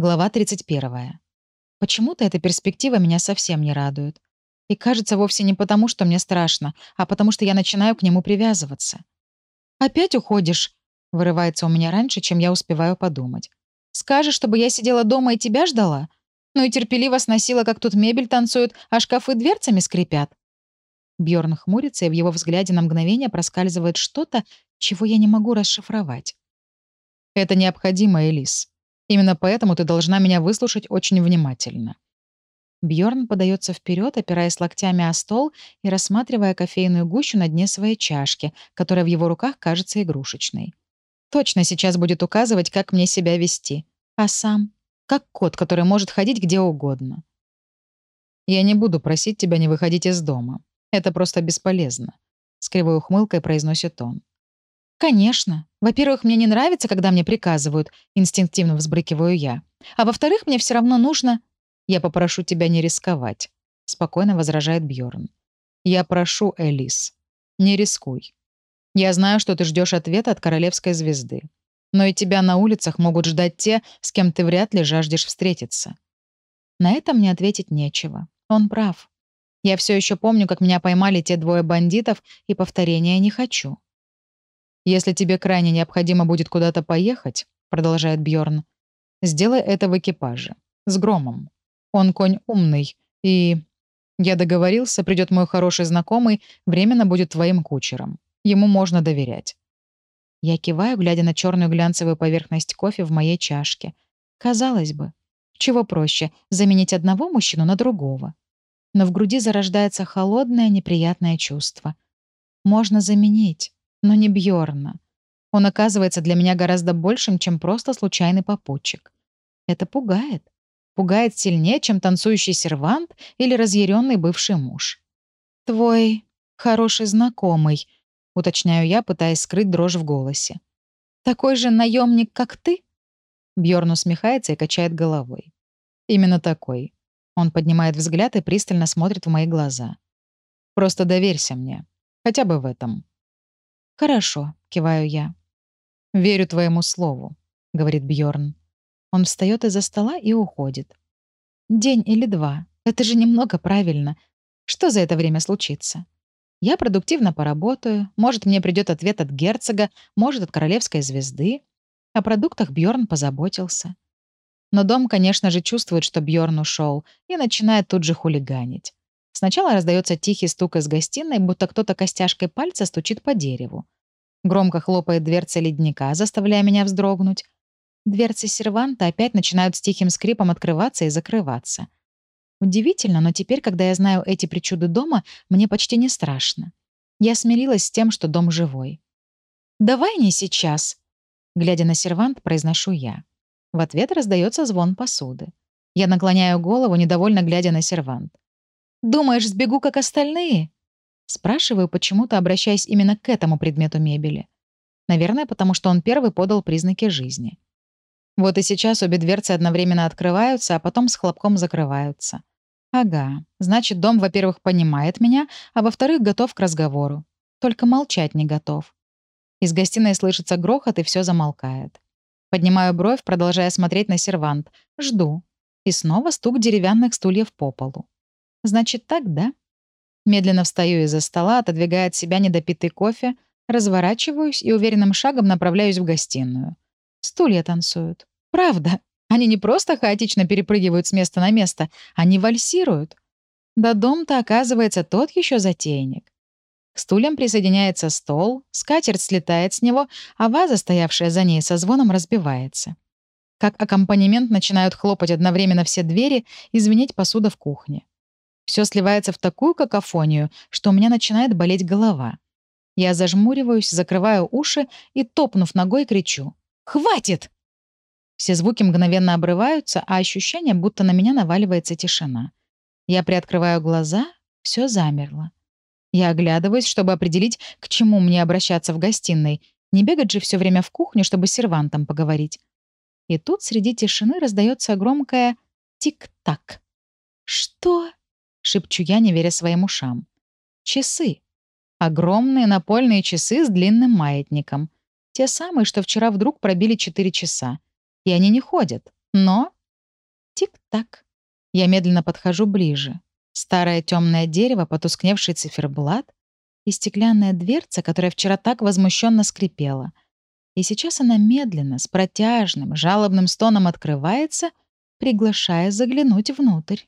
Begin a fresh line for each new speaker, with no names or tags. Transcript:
Глава 31. Почему-то эта перспектива меня совсем не радует. И кажется вовсе не потому, что мне страшно, а потому что я начинаю к нему привязываться. «Опять уходишь?» — вырывается у меня раньше, чем я успеваю подумать. «Скажешь, чтобы я сидела дома и тебя ждала? Ну и терпеливо сносила, как тут мебель танцует, а шкафы дверцами скрипят». Бьорн хмурится, и в его взгляде на мгновение проскальзывает что-то, чего я не могу расшифровать.
«Это необходимо, Элис. Именно поэтому ты должна меня выслушать очень внимательно».
Бьорн подается вперед, опираясь локтями о стол и рассматривая кофейную гущу на дне своей чашки, которая в его руках кажется игрушечной. Точно сейчас будет указывать, как мне себя вести. А сам? Как кот, который может ходить где угодно.
«Я не буду просить тебя не выходить из дома. Это просто бесполезно», — с кривой ухмылкой произносит он.
«Конечно. Во-первых, мне не нравится, когда мне приказывают», — инстинктивно взбрыкиваю я. «А во-вторых, мне все равно нужно...»
«Я попрошу тебя не рисковать», — спокойно возражает Бьорн. «Я прошу, Элис, не рискуй. Я знаю, что ты ждешь ответа от королевской звезды. Но и тебя на улицах могут ждать те, с кем ты вряд ли жаждешь встретиться».
На это мне ответить нечего. Он прав. Я все еще помню, как меня поймали те двое бандитов, и повторения не хочу.
Если тебе крайне необходимо будет куда-то поехать, продолжает Бьорн, сделай это в экипаже. С громом. Он конь умный. И... Я договорился, придет мой хороший знакомый, временно будет твоим кучером. Ему можно доверять.
Я киваю, глядя на черную глянцевую поверхность кофе в моей чашке. Казалось бы, чего проще — заменить одного мужчину на другого. Но в груди зарождается холодное, неприятное чувство. Можно заменить, но не Бьорна. Он оказывается для меня гораздо большим, чем просто случайный попутчик. Это пугает. Пугает сильнее, чем танцующий сервант или разъяренный бывший муж. «Твой хороший знакомый», — уточняю я, пытаясь скрыть дрожь в голосе. «Такой же наемник, как ты?»
Бьорн усмехается и качает головой. «Именно такой». Он поднимает взгляд и пристально смотрит в мои глаза. «Просто доверься мне. Хотя бы в этом».
«Хорошо», — киваю я.
«Верю твоему слову», — говорит Бьорн.
Он встает из-за стола и уходит. День или два. Это же немного правильно. Что за это время случится? Я продуктивно поработаю, может, мне придет ответ от герцога, может, от королевской звезды. О продуктах Бьорн позаботился. Но дом, конечно же, чувствует, что Бьорн ушел, и начинает тут же хулиганить. Сначала раздается тихий стук из гостиной, будто кто-то костяшкой пальца стучит по дереву. Громко хлопает дверца ледника, заставляя меня вздрогнуть. Дверцы серванта опять начинают с тихим скрипом открываться и закрываться. Удивительно, но теперь, когда я знаю эти причуды дома, мне почти не страшно. Я смирилась с тем, что дом живой. «Давай не сейчас», — глядя на сервант, произношу я. В ответ раздается звон посуды. Я наклоняю голову, недовольно глядя на сервант. Думаешь, сбегу, как остальные?» Спрашиваю, почему-то обращаясь именно к этому предмету мебели. Наверное, потому что он первый подал признаки жизни. Вот и сейчас обе дверцы одновременно открываются, а потом с хлопком закрываются. Ага, значит, дом, во-первых, понимает меня, а во-вторых, готов к разговору. Только молчать не готов. Из гостиной слышится грохот, и все замолкает. Поднимаю бровь, продолжая смотреть на сервант. Жду. И снова стук деревянных стульев по полу. Значит, так, да? Медленно встаю из-за стола, отодвигая от себя недопитый кофе, разворачиваюсь и уверенным шагом направляюсь в гостиную. Стулья танцуют. Правда. Они не просто хаотично перепрыгивают с места на место, они вальсируют. Да дом-то, оказывается, тот еще затейник. К стульям присоединяется стол, скатерть слетает с него, а ваза, стоявшая за ней, со звоном разбивается. Как аккомпанемент начинают хлопать одновременно все двери и звенеть посуда в кухне. Все сливается в такую какофонию, что у меня начинает болеть голова. Я зажмуриваюсь, закрываю уши и, топнув ногой, кричу. «Хватит!» Все звуки мгновенно обрываются, а ощущение, будто на меня наваливается тишина. Я приоткрываю глаза, все замерло. Я оглядываюсь, чтобы определить, к чему мне обращаться в гостиной. Не бегать же все время в кухню, чтобы с сервантом поговорить. И тут среди тишины раздается громкое «тик-так». «Что?» Шепчу я, не веря своим ушам. Часы. Огромные напольные часы с длинным маятником. Те самые, что вчера вдруг пробили 4 часа. И они не ходят. Но Тик-так. Я медленно подхожу ближе. Старое темное дерево, потускневший циферблат и стеклянная дверца, которая вчера так возмущенно скрипела. И сейчас она медленно, с протяжным, жалобным стоном открывается, приглашая заглянуть внутрь.